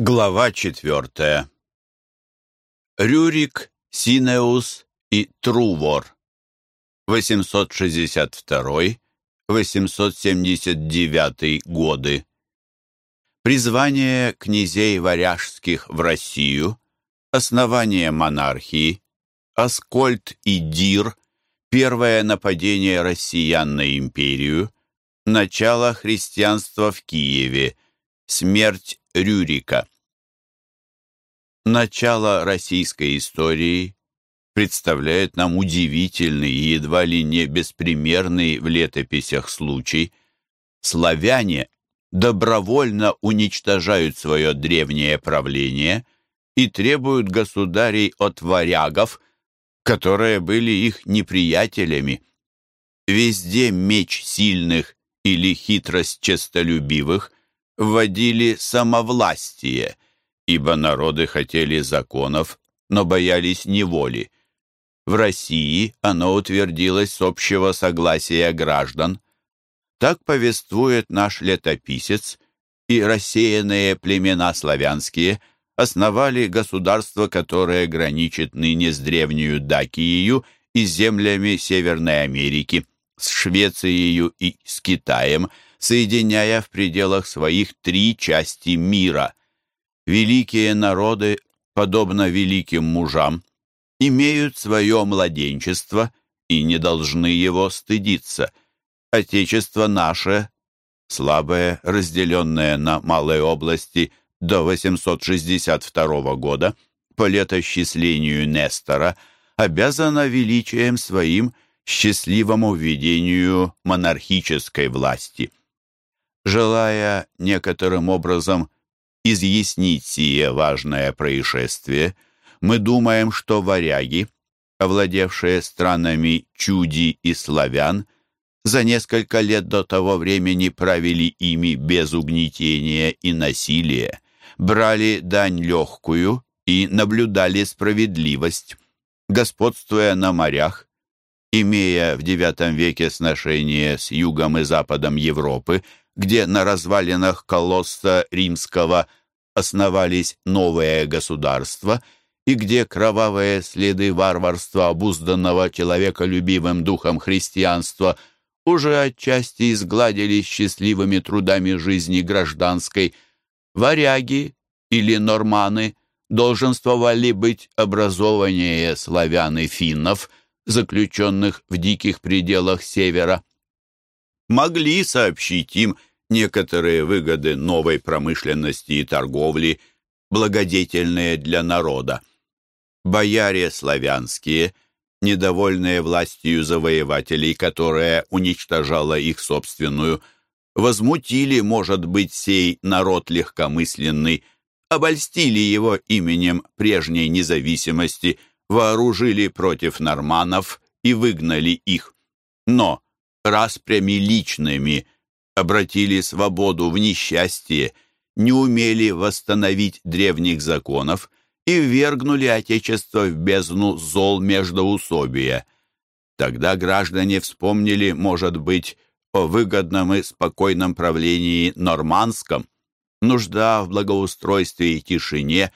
Глава четвертая. Рюрик, Синеус и Трувор. 862-879 годы. Призвание князей варяжских в Россию, основание монархии, Аскольд и Дир, первое нападение россиян на империю, начало христианства в Киеве, смерть Рюрика. Начало российской истории представляет нам удивительный и едва ли не беспримерный в летописях случай. Славяне добровольно уничтожают свое древнее правление и требуют государей от варягов, которые были их неприятелями. Везде меч сильных или хитрость честолюбивых вводили самовластие, ибо народы хотели законов, но боялись неволи. В России оно утвердилось с общего согласия граждан. Так повествует наш летописец, и рассеянные племена славянские основали государство, которое граничит ныне с древнюю Дакией и землями Северной Америки, с Швецией и с Китаем – соединяя в пределах своих три части мира. Великие народы, подобно великим мужам, имеют свое младенчество и не должны его стыдиться. Отечество наше, слабое, разделенное на малые области до 862 года, по летосчислению Нестора, обязано величием своим счастливому введению монархической власти желая некоторым образом изъяснить сие важное происшествие, мы думаем, что варяги, овладевшие странами чуди и славян, за несколько лет до того времени правили ими без угнетения и насилия, брали дань легкую и наблюдали справедливость, господствуя на морях, имея в IX веке сношение с югом и западом Европы, где на развалинах колосса римского основались новые государства и где кровавые следы варварства, обузданного человеколюбивым духом христианства, уже отчасти изгладились счастливыми трудами жизни гражданской, варяги или норманы долженствовали быть образованнее славян и финнов, заключенных в диких пределах севера. Могли сообщить им некоторые выгоды новой промышленности и торговли, благодетельные для народа. Бояре славянские, недовольные властью завоевателей, которая уничтожала их собственную, возмутили, может быть, сей народ легкомысленный, обольстили его именем прежней независимости, вооружили против норманов и выгнали их. Но распрями личными – обратили свободу в несчастье, не умели восстановить древних законов и ввергнули Отечество в бездну зол междоусобия. Тогда граждане вспомнили, может быть, о выгодном и спокойном правлении нормандском. Нужда в благоустройстве и тишине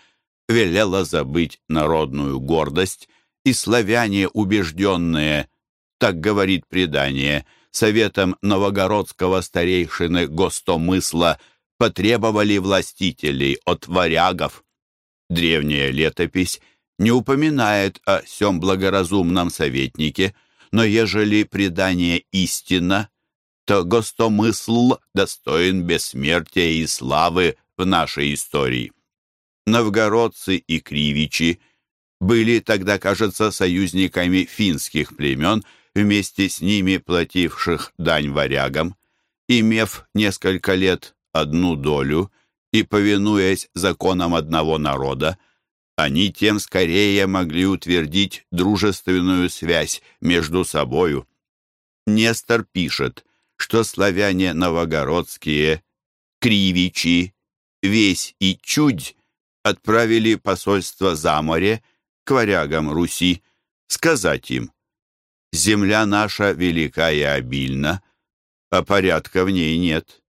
велела забыть народную гордость, и славяне, убежденные, так говорит предание, — советом новогородского старейшины Гостомысла потребовали властителей от варягов. Древняя летопись не упоминает о сем благоразумном советнике, но ежели предание истина, то Гостомысл достоин бессмертия и славы в нашей истории. Новгородцы и кривичи были тогда, кажется, союзниками финских племен – вместе с ними плативших дань варягам, имев несколько лет одну долю и повинуясь законам одного народа, они тем скорее могли утвердить дружественную связь между собою. Нестор пишет, что славяне новогородские, кривичи, весь и чудь отправили посольство за море к варягам Руси, сказать им, Земля наша велика и обильна, а порядка в ней нет.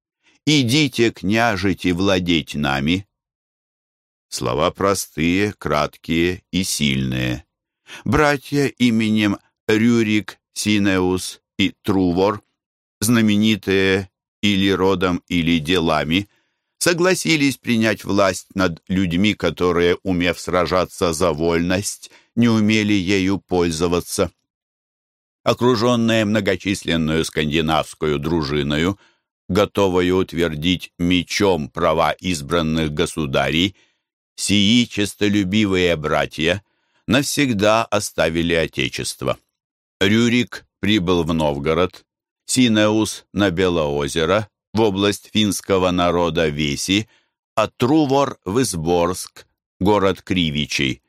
Идите, княжить, и владеть нами. Слова простые, краткие и сильные. Братья именем Рюрик, Синеус и Трувор, знаменитые или родом, или делами, согласились принять власть над людьми, которые, умев сражаться за вольность, не умели ею пользоваться. Окруженные многочисленную скандинавскую дружиною, готовую утвердить мечом права избранных государей, сии честолюбивые братья навсегда оставили Отечество. Рюрик прибыл в Новгород, Синеус на Белоозеро, в область финского народа Веси, а Трувор в Изборск, город Кривичей.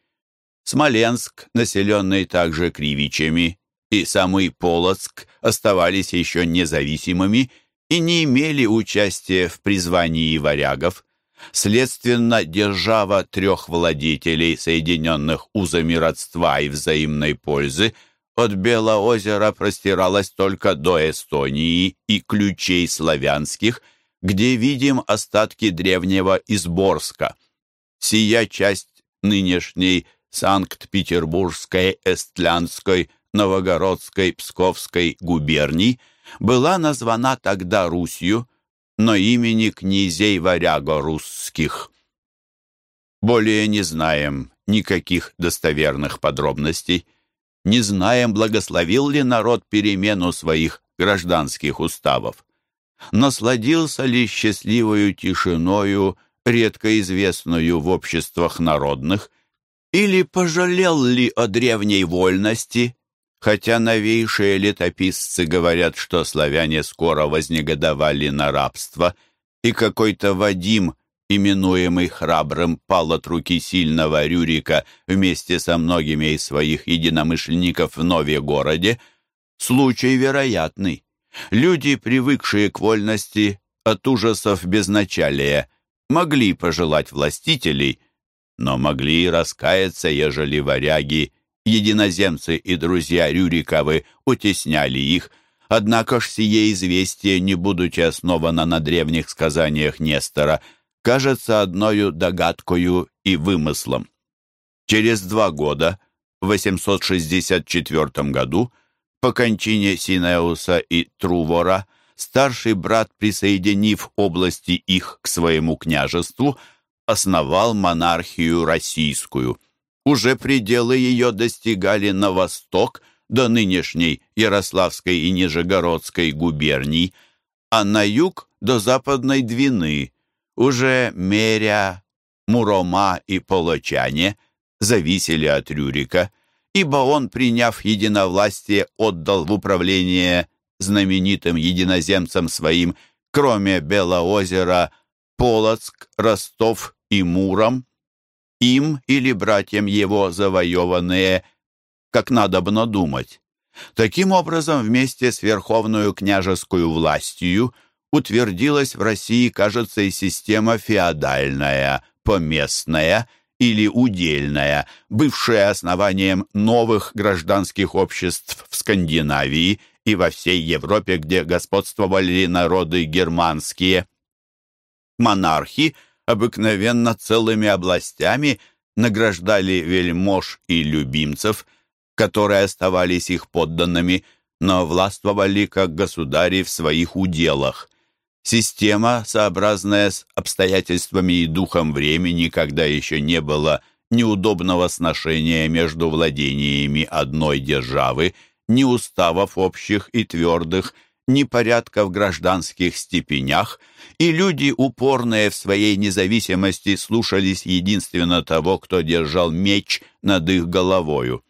Смоленск, населенный также Кривичами, и самый Полоцк оставались еще независимыми и не имели участия в призвании варягов. Следственно, держава трех владетелей, соединенных узами родства и взаимной пользы, от Белоозера простиралась только до Эстонии и ключей славянских, где видим остатки древнего Изборска. Сия часть нынешней Санкт-Петербургской, Эстлянской, Новогородской, Псковской губерний была названа тогда Русью, но имени князей варяго-русских. Более не знаем никаких достоверных подробностей не знаем, благословил ли народ перемену своих гражданских уставов. Насладился ли счастливою тишиною, редко известную в обществах народных, или пожалел ли о древней вольности, хотя новейшие летописцы говорят, что славяне скоро вознегодовали на рабство, и какой-то Вадим именуемый храбрым, пал от руки сильного Рюрика вместе со многими из своих единомышленников в Нове-городе, случай вероятный. Люди, привыкшие к вольности от ужасов безначалия, могли пожелать властителей, но могли и раскаяться, ежели варяги, единоземцы и друзья Рюриковы утесняли их, однако ж сие известие, не будучи основано на древних сказаниях Нестора, кажется одною догадкою и вымыслом. Через два года, в 864 году, по кончине Синеуса и Трувора, старший брат, присоединив области их к своему княжеству, основал монархию российскую. Уже пределы ее достигали на восток до нынешней Ярославской и Нижегородской губерний, а на юг до Западной Двины, уже Меря, Мурома и Полочане зависели от Рюрика, ибо он, приняв единовластие, отдал в управление знаменитым единоземцам своим, кроме Белоозера, Полоцк, Ростов и Муром, им или братьям его завоеванные, как надобно думать. Таким образом, вместе с верховную княжескую властью утвердилась в России, кажется, и система феодальная, поместная или удельная, бывшая основанием новых гражданских обществ в Скандинавии и во всей Европе, где господствовали народы германские. Монархи обыкновенно целыми областями награждали вельмож и любимцев, которые оставались их подданными, но властвовали как государи в своих уделах. Система, сообразная с обстоятельствами и духом времени, когда еще не было неудобного сношения между владениями одной державы, ни уставов общих и твердых, ни порядка в гражданских степенях, и люди, упорные в своей независимости, слушались единственно того, кто держал меч над их головою.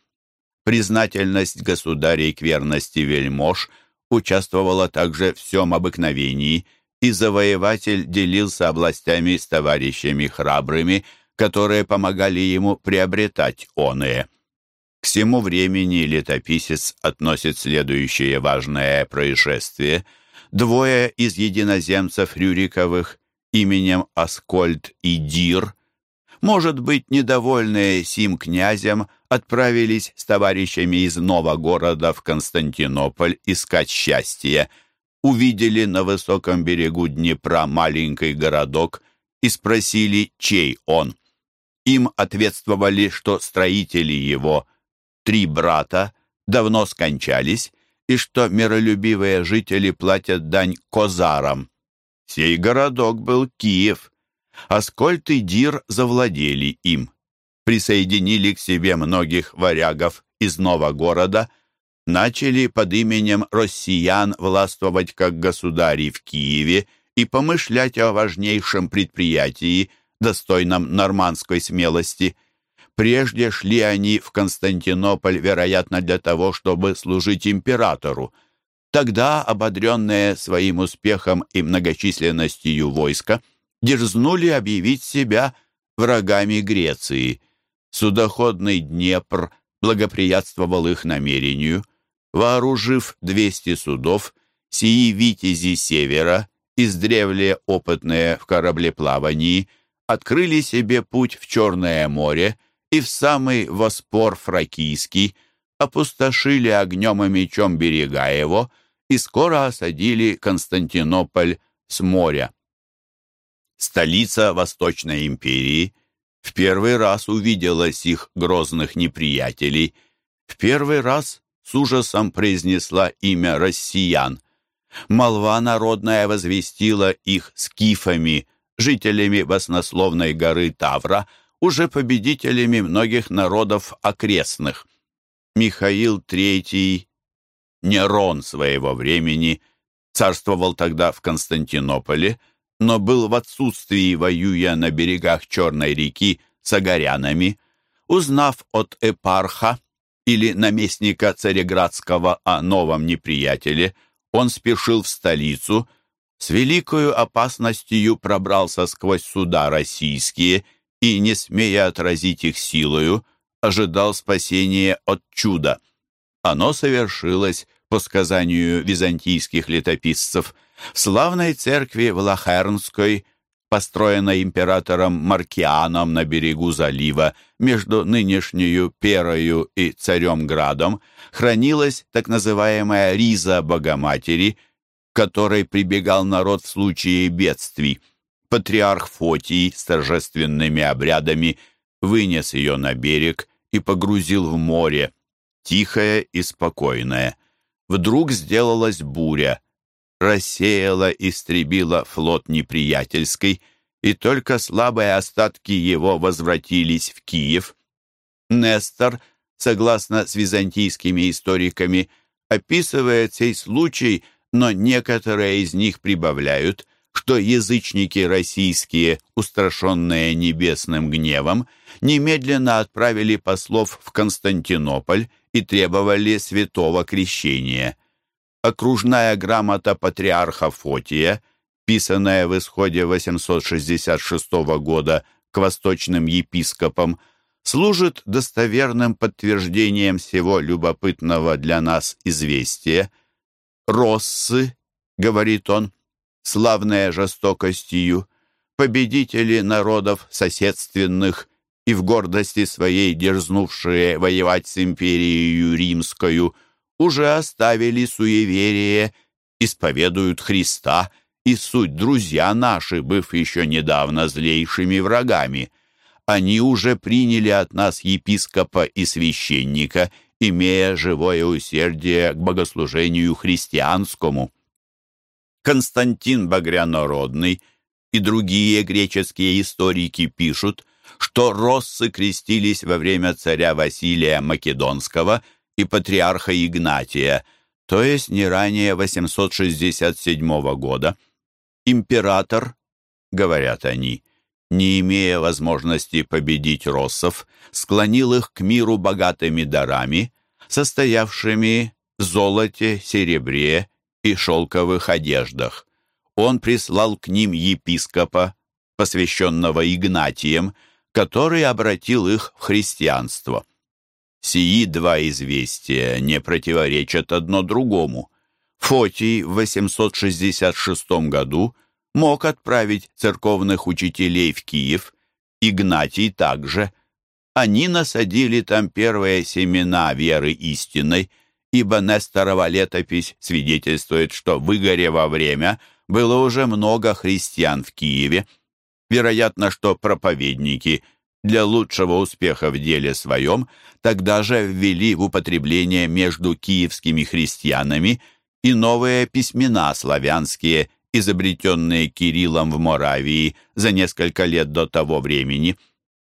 Признательность государей к верности вельмож участвовала также в всем обыкновении – и завоеватель делился областями с товарищами храбрыми, которые помогали ему приобретать оные. К всему времени летописец относит следующее важное происшествие. Двое из единоземцев Рюриковых именем Аскольд и Дир, может быть, недовольные сим князем, отправились с товарищами из Новогорода в Константинополь искать счастье – увидели на высоком берегу Днепра маленький городок и спросили, чей он. Им ответствовали, что строители его, три брата, давно скончались, и что миролюбивые жители платят дань козарам. Сей городок был Киев. Аскольд и Дир завладели им. Присоединили к себе многих варягов из нового города, начали под именем россиян властвовать как государи в Киеве и помышлять о важнейшем предприятии, достойном нормандской смелости. Прежде шли они в Константинополь, вероятно, для того, чтобы служить императору. Тогда, ободренные своим успехом и многочисленностью войска, дерзнули объявить себя врагами Греции. Судоходный Днепр благоприятствовал их намерению. Вооружив 200 судов, сии витязи севера, издревле опытные в кораблеплавании, открыли себе путь в Черное море и в самый Воспор Фракийский, опустошили огнем и мечом берега его и скоро осадили Константинополь с моря. Столица Восточной империи в первый раз увидела сих грозных неприятелей, в первый раз с ужасом произнесла имя россиян. Молва народная возвестила их скифами, жителями баснословной горы Тавра, уже победителями многих народов окрестных. Михаил III, Нерон своего времени, царствовал тогда в Константинополе, но был в отсутствии, воюя на берегах Черной реки с агарянами. Узнав от Эпарха или наместника Цареградского о новом неприятеле, он спешил в столицу, с великою опасностью пробрался сквозь суда российские и, не смея отразить их силою, ожидал спасения от чуда. Оно совершилось по сказанию византийских летописцев в славной церкви Влахернской, построенной императором Маркианом на берегу залива между нынешнюю Перою и Царем-Градом, хранилась так называемая Риза Богоматери, к которой прибегал народ в случае бедствий. Патриарх Фотий с торжественными обрядами вынес ее на берег и погрузил в море, тихое и спокойное. Вдруг сделалась буря, рассеяла, истребила флот неприятельский, и только слабые остатки его возвратились в Киев. Нестор, согласно с византийскими историками, описывает сей случай, но некоторые из них прибавляют, что язычники российские, устрашенные небесным гневом, немедленно отправили послов в Константинополь и требовали святого крещения. Окружная грамота патриарха Фотия, писанная в исходе 866 года к восточным епископам, служит достоверным подтверждением всего любопытного для нас известия. «Россы», — говорит он, — «славная жестокостью, победители народов соседственных и в гордости своей дерзнувшие воевать с империей римскую, уже оставили суеверие, исповедуют Христа и суть друзья наши, быв еще недавно злейшими врагами. Они уже приняли от нас епископа и священника, имея живое усердие к богослужению христианскому. Константин Багрянородный и другие греческие историки пишут, что россы крестились во время царя Василия Македонского и патриарха Игнатия, то есть не ранее 867 года. Император, говорят они, не имея возможности победить россов, склонил их к миру богатыми дарами, состоявшими в золоте, серебре и шелковых одеждах. Он прислал к ним епископа, посвященного Игнатием, который обратил их в христианство. Сии два известия не противоречат одно другому. Фотий в 866 году мог отправить церковных учителей в Киев, Игнатий также. Они насадили там первые семена веры истинной, ибо Несторова летопись свидетельствует, что в Игорево время было уже много христиан в Киеве. Вероятно, что проповедники для лучшего успеха в деле своем, тогда же ввели в употребление между киевскими христианами и новые письмена славянские, изобретенные Кириллом в Моравии за несколько лет до того времени.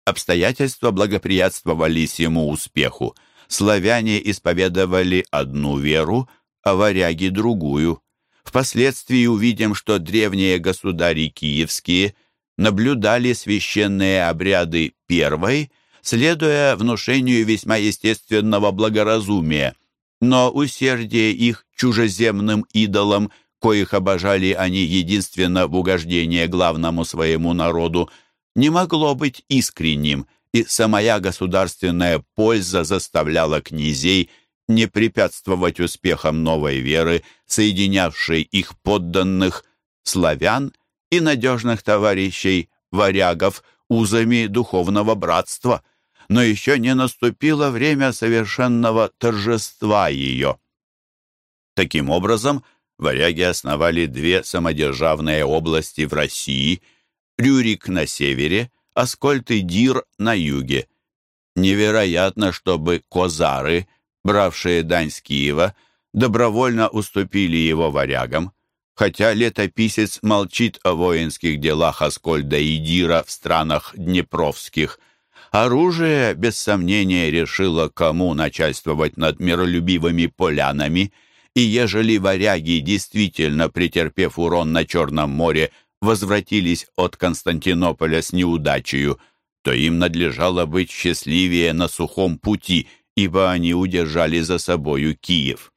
Обстоятельства благоприятствовали ему успеху. Славяне исповедовали одну веру, а варяги другую. Впоследствии увидим, что древние государи киевские наблюдали священные обряды первой, следуя внушению весьма естественного благоразумия, но усердие их чужеземным идолам – коих обожали они единственно в угождение главному своему народу, не могло быть искренним, и самая государственная польза заставляла князей не препятствовать успехам новой веры, соединявшей их подданных, славян и надежных товарищей, варягов, узами духовного братства. Но еще не наступило время совершенного торжества ее. Таким образом, варяги основали две самодержавные области в России – Рюрик на севере, Аскольд и Дир на юге. Невероятно, чтобы козары, бравшие дань с Киева, добровольно уступили его варягам, хотя летописец молчит о воинских делах Аскольда и Дира в странах Днепровских. Оружие, без сомнения, решило, кому начальствовать над миролюбивыми полянами – и ежели варяги, действительно претерпев урон на Черном море, возвратились от Константинополя с неудачею, то им надлежало быть счастливее на сухом пути, ибо они удержали за собою Киев.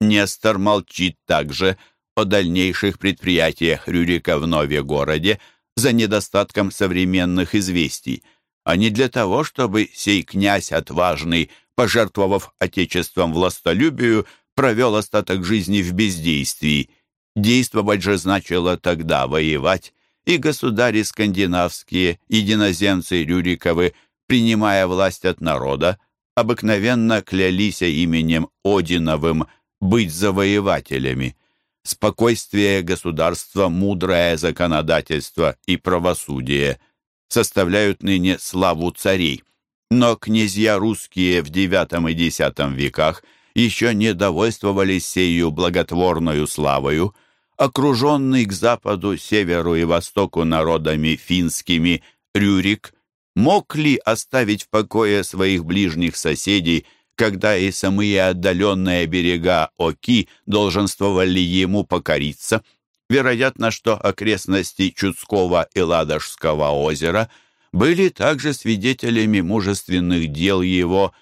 Нестор молчит также о дальнейших предприятиях Рюрика в Нове-городе за недостатком современных известий, а не для того, чтобы сей князь отважный, пожертвовав отечеством властолюбию, провел остаток жизни в бездействии. Действовать же значило тогда воевать, и государи скандинавские, единоземцы Рюриковы, принимая власть от народа, обыкновенно клялись именем Одиновым быть завоевателями. Спокойствие государства, мудрое законодательство и правосудие составляют ныне славу царей. Но князья русские в IX и X веках – еще не довольствовались сею благотворную славою, окруженный к западу, северу и востоку народами финскими Рюрик, мог ли оставить в покое своих ближних соседей, когда и самые отдаленные берега Оки долженствовали ему покориться? Вероятно, что окрестности Чудского и Ладожского озера были также свидетелями мужественных дел его,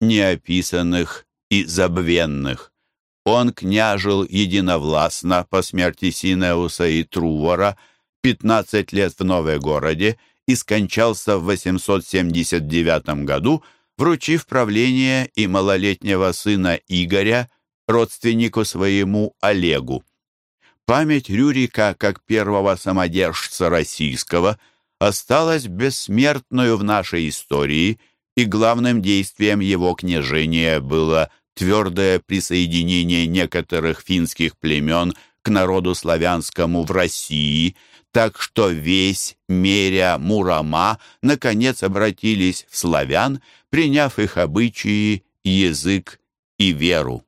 неописанных и забвенных. Он княжил единовластно по смерти Синеуса и Трувора 15 лет в Новой-городе и скончался в 879 году, вручив правление и малолетнего сына Игоря родственнику своему Олегу. Память Рюрика как первого самодержца российского осталась бессмертную в нашей истории, и главным действием его княжения было – твердое присоединение некоторых финских племен к народу славянскому в России, так что весь Меря, Мурама наконец обратились в славян, приняв их обычаи, язык и веру.